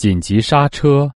紧急刹车。